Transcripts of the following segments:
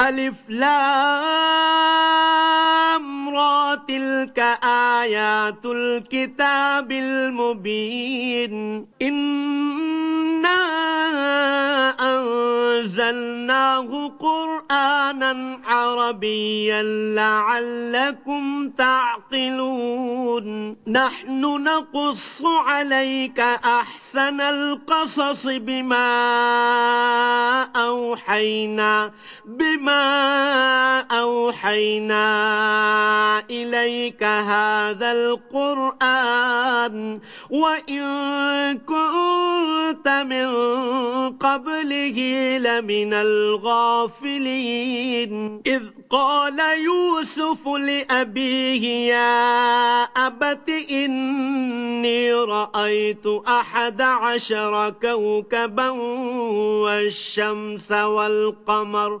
ألف لام را تلك آيات الكتاب المبين. إنا أنزلناه قرآنا عربيا لعلكم تعقلون. نحن نقص عليك أحسن القصص بما أوحينا بما أوحينا إليك هذا القرآن وإن كنت من قبله لمن الغافلين إذ قال يوسف لأبيه يا أبت إني رأيت أحد عشر كوكبا والشمس والقمر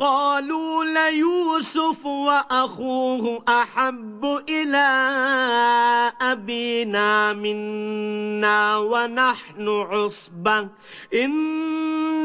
قالوا ليوسف وأخوه أحب إلى أبينا منا ونحن عصبة.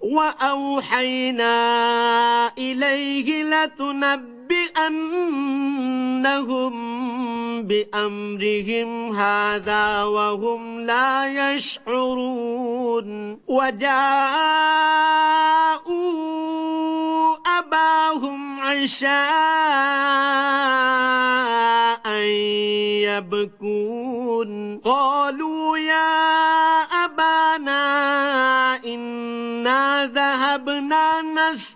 وأوحينا إليه لتنبئنهم بأمرهم هذا وهم لا يشعرون. وجاءوا أباهم عشاء يبكون. قالوا يا أبانا إنا ذهبنا نستطيع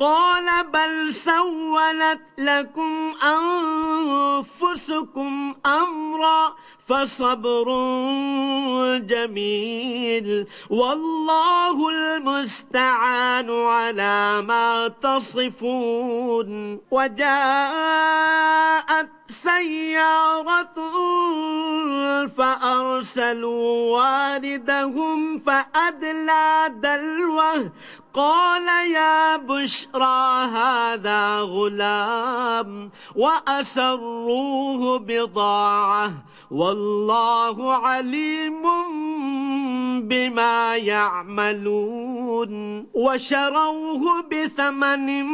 قال بل سولت لكم أنفسكم أمرا فصبر جميل. والله المستعان على ما تصفون. وجاءت سيارة فأرسلوا واردهم فأدلى دلوه. قال يا بشرى هذا غلام وأسروه بضاعة. والله عليم بما يعملون. وشروه بثمن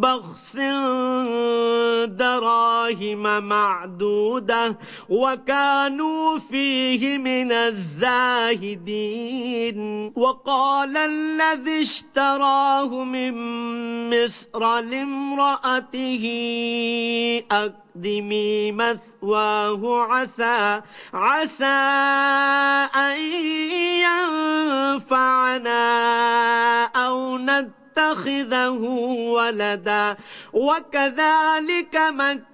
بخس دراهم معدودة وكانوا فيه من الزاهدين. وقال الذي اشتراه من مصر لامرأته أقدمي مثواه عسى عسى أن ينفعنا أو نتخذه ولدا. وكذلك مكة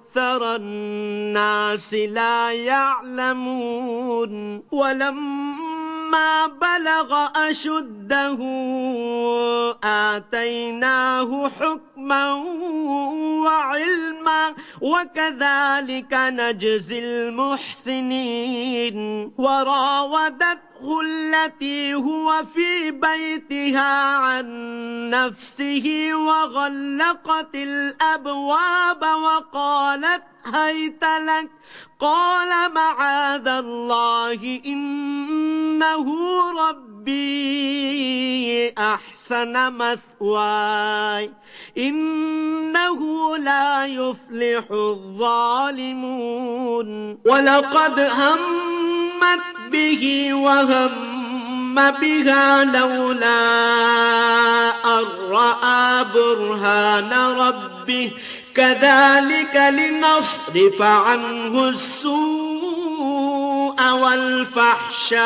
الناس لا يعلمون. ولما بلغ أشده آتيناه حكما وعلما وكذلك نجزي المحسنين. وراودته التي هو في بيتها عن نفسه وغلقت الأبواب وقالت هيت لك قال معاذ الله إنه ربي أحسن مثواي. إنه لا يفلح الظالمون. ولقد همت به وهم بها لولا أن رأى برهان ربه. كذلك لنصرف عنه السوء والفحشاء.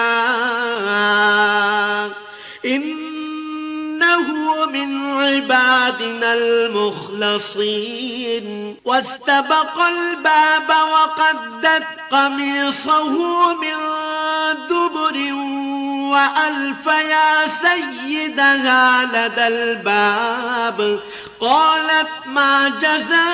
إنه من عبادنا المخلصين. واستبق الباب وقدت قميصه من دبر وألف يا سيدها لدى الباب. قالت ما جزاء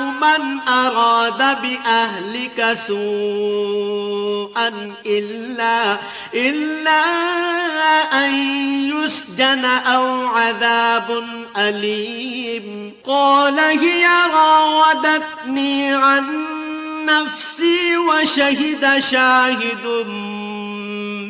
من أراد بأهلك سوءا إلا, إلا أن يسجن أو عذاب أليم. قال هي راودتني عن نفسي وشهد شاهد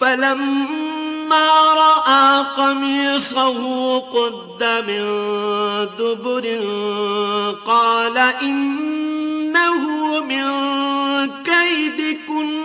فلما رأى قميصه قد من دبر قال إنه من كيدكن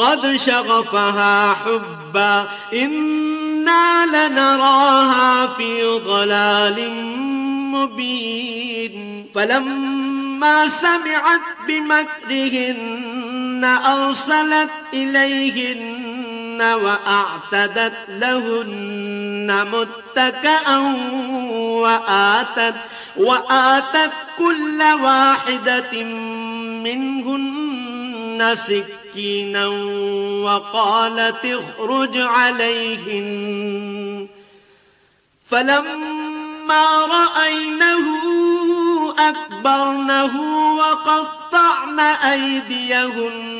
قد شغفها حبا إنا لنراها في ضلال مبين. فلما سمعت بمكرهن أرسلت إليهن وأعتدت لهن متكأ وآتت, وآتت كل واحدة منهن سكينا وقالت اخرج عليهن. فلما رأينه أكبرنه وقطعن أيديهن.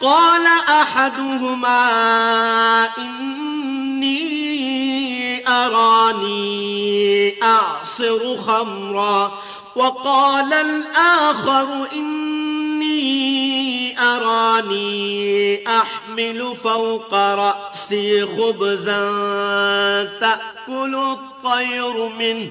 قال أحدهما إني أراني أعصر خمرا. وقال الآخر إني أراني أحمل فوق رأسي خبزا تأكل الطير منه.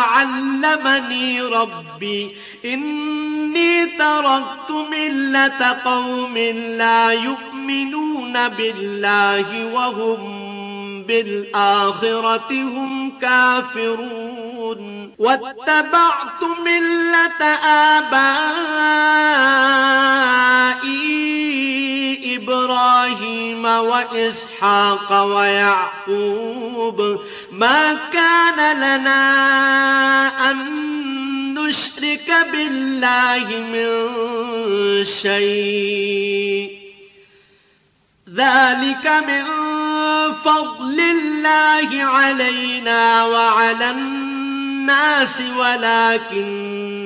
علمني ربي. إني تركت ملة قوم لا يؤمنون بالله وهم بالآخرة هم كافرون. واتبعت ملة آبائي إبراهيم وإسحاق ويعقوب ما كان لنا أن نشرك بالله من شيء. ذلك من فضل الله علينا وعلى الناس ولكن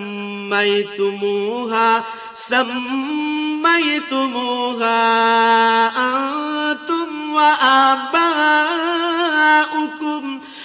سميتموها سميتموها أنتم وآباؤكم.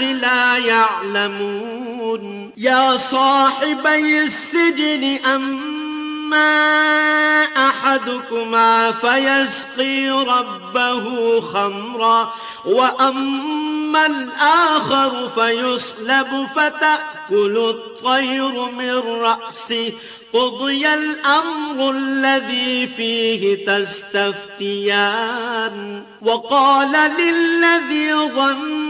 لا يعلمون. يا صاحبي السجن أما أحدكما فيسقي ربه خمرا وأما الآخر فيصلب فتأكل الطير من رأسه. قضي الأمر الذي فيه تستفتيان. وقال للذي ظن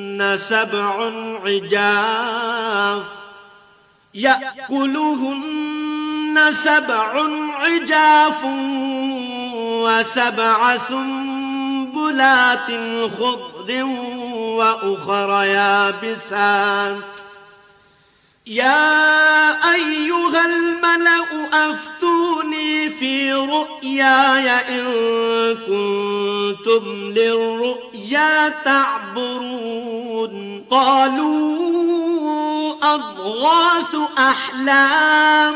سبع عجاف يأكلهن سبع عجاف وسبع سنبلات خضر وأخر يابسات يا أيها الملأ أفتوني في رؤياي إن كنتم للرؤيا تعبرون. قالوا أضغاث أحلام.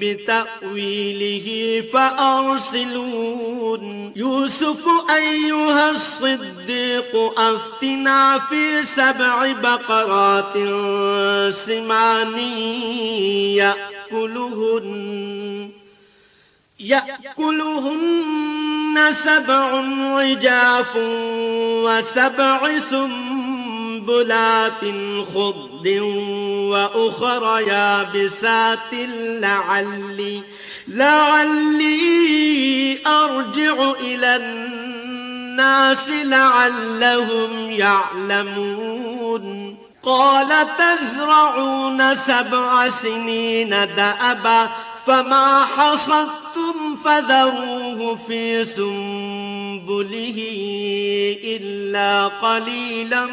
بتأويله فأرسلون. يوسف أيها الصديق أفتنا في سبع بقرات سمان يأكلهن. يأكلهن سبع عجاف وسبع سنبلات خضر وأخر يابسات لعلي لعلي أرجع إلى الناس لعلهم يعلمون قال تزرعون سبع سنين دأبا فما حصدتم فذروه في سنبله إلا قليلا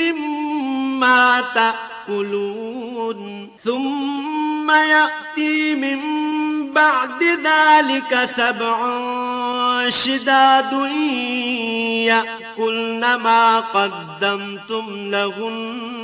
مما تأكلون. ثم يأتي من بعد ذلك سبع شداد يأكلن ما قدمتم لهن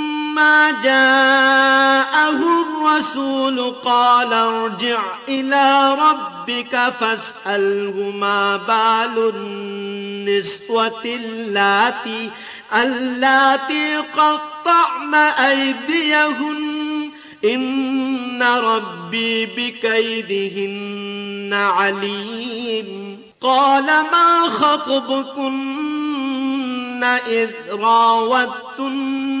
جاءه الرسول قال ارجع إلى ربك فاسأله ما بال النسوة اللاتي اللاتي قطعن أيديهن. إن ربي بكيدهن عليم. قال ما خطبكن إذ راوتن؟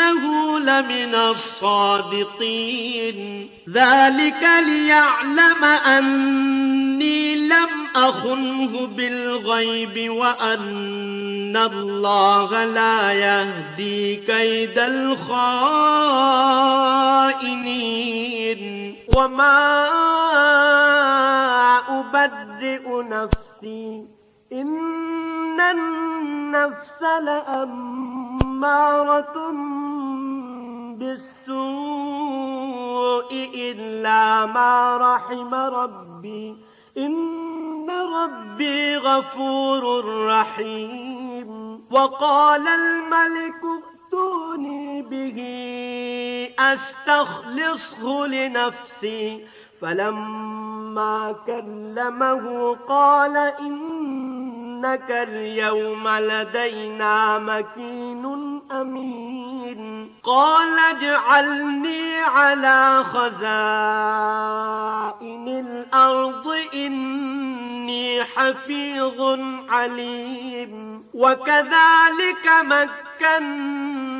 وإنه لمن الصادقين. ذلك ليعلم أني لم أخنه بالغيب وأن الله لا يهدي كيد الخائنين. وما أبدئ نفسي إن النفس لأمارة بالسوء إلا ما رحم ربي إن ربي غفور رحيم وقال الملك ائتوني به أستخلصه لنفسي فلما كلمه قال إنك اليوم لدينا مكين أمين. قال اجعلني على خزائن الأرض إني حفيظ عليم. وكذلك مكنا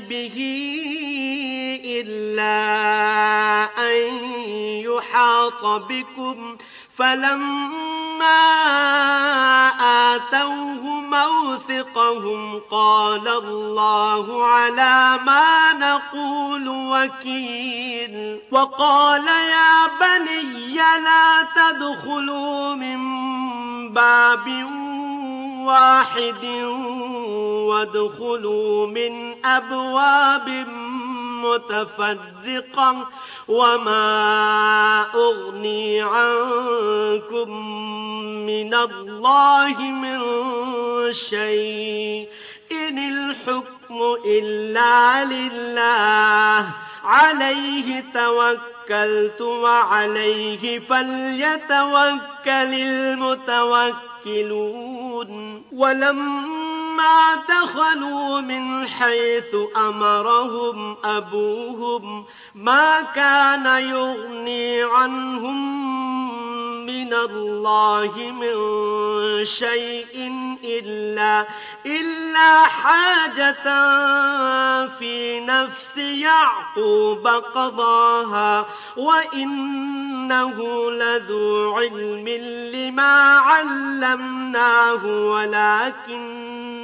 به إلا أن يحاط بكم فلما آتوه موثقهم قال الله على ما نقول وكيل وقال يا بني لا تدخلوا من باب واحد وادخلوا من أبواب متفرقا وما أغني عنكم من الله من شيء إن الحكم إلا لله. عليه توكلت وعليه فليتوكل المتوكلون ولما دخلوا من حيث أمرهم أبوهم ما كان يغني عنهم من الله من شيء إلا, إلا حاجة في نفس يعقوب قضاها وإنه لذو علم لما علمناه ولكن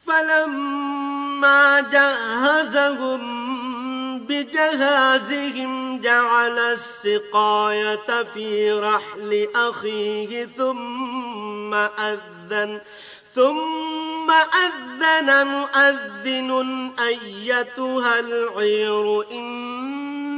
فلما جهزهم بجهازهم جعل السقاية في رحل أخيه ثم أذن ثم أذن مؤذن أيتها العير.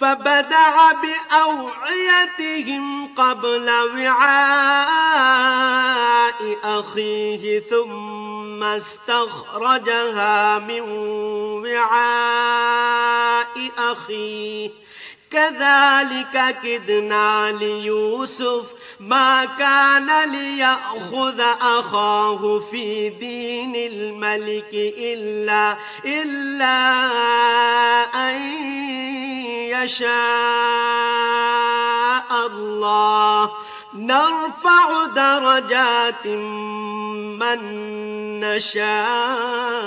فبدع بأوعيتهم قبل وعاء أخيه ثم استخرجها من وعاء أخيه. كذلك كدنا ليوسف ما كان ليأخذ أخاه في دين الملك إلا, إلا أن يشاء الله. نرفع درجات من نشاء.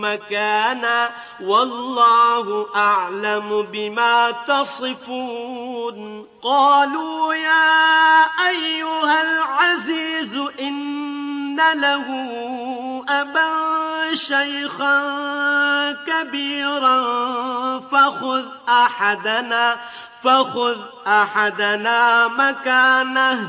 مكانا والله أعلم بما تصفون. قالوا يا أيها العزيز إن له أبا شيخا كبيرا فخذ أحدنا فخذ أحدنا مكانه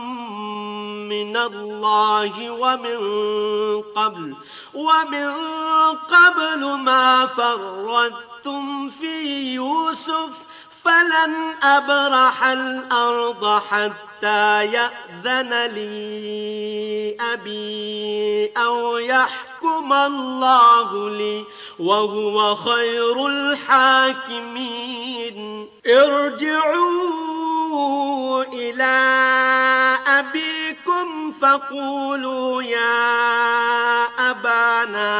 من الله ومن قبل ومن قبل ما فرطتم في يوسف فلن أبرح الأرض حتى يأذن لي أبي أو يحكم الله لي وهو خير الحاكمين. ارجعوا إلى أبيكم فقولوا يا أبانا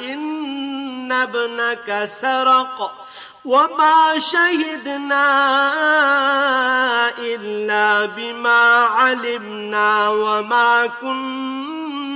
إن ابنك سرق وما شهدنا إلا بما علمنا وما كنا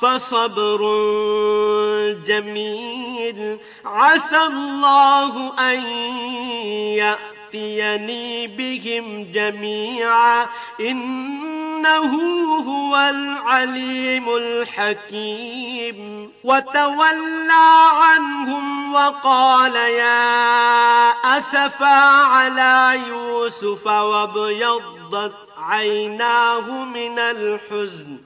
فصبر جميل. عسى الله أن يأتيني بهم جميعا. إنه هو العليم الحكيم. وتولى عنهم وقال يا أسفا على يوسف وابيضت عيناه من الحزن.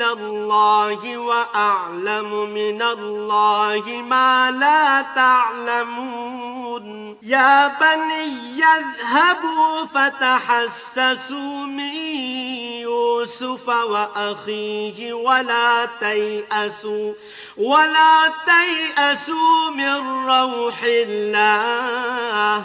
إلى الله وأعلم من الله ما لا تعلمون. يا بني اذهبوا فتحسسوا من يوسف وأخيه ولا تيأسوا ولا تيأسوا من روح الله.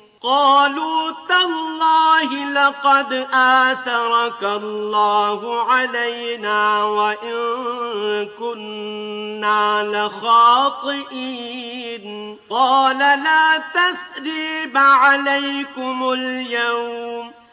قالوا تالله لقد آثرك الله علينا وإن كنا لخاطئين. قال لا تثريب عليكم اليوم.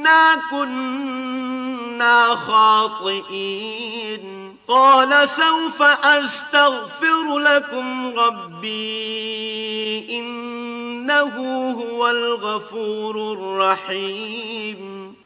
إنا كنا خاطئين قال سوف أستغفر لكم ربي إنه هو الغفور الرحيم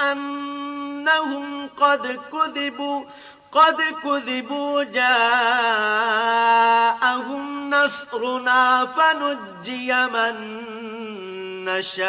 أن أنهم قد كذبوا قد كذبوا جاءهم نصرنا فنجي من نشاء.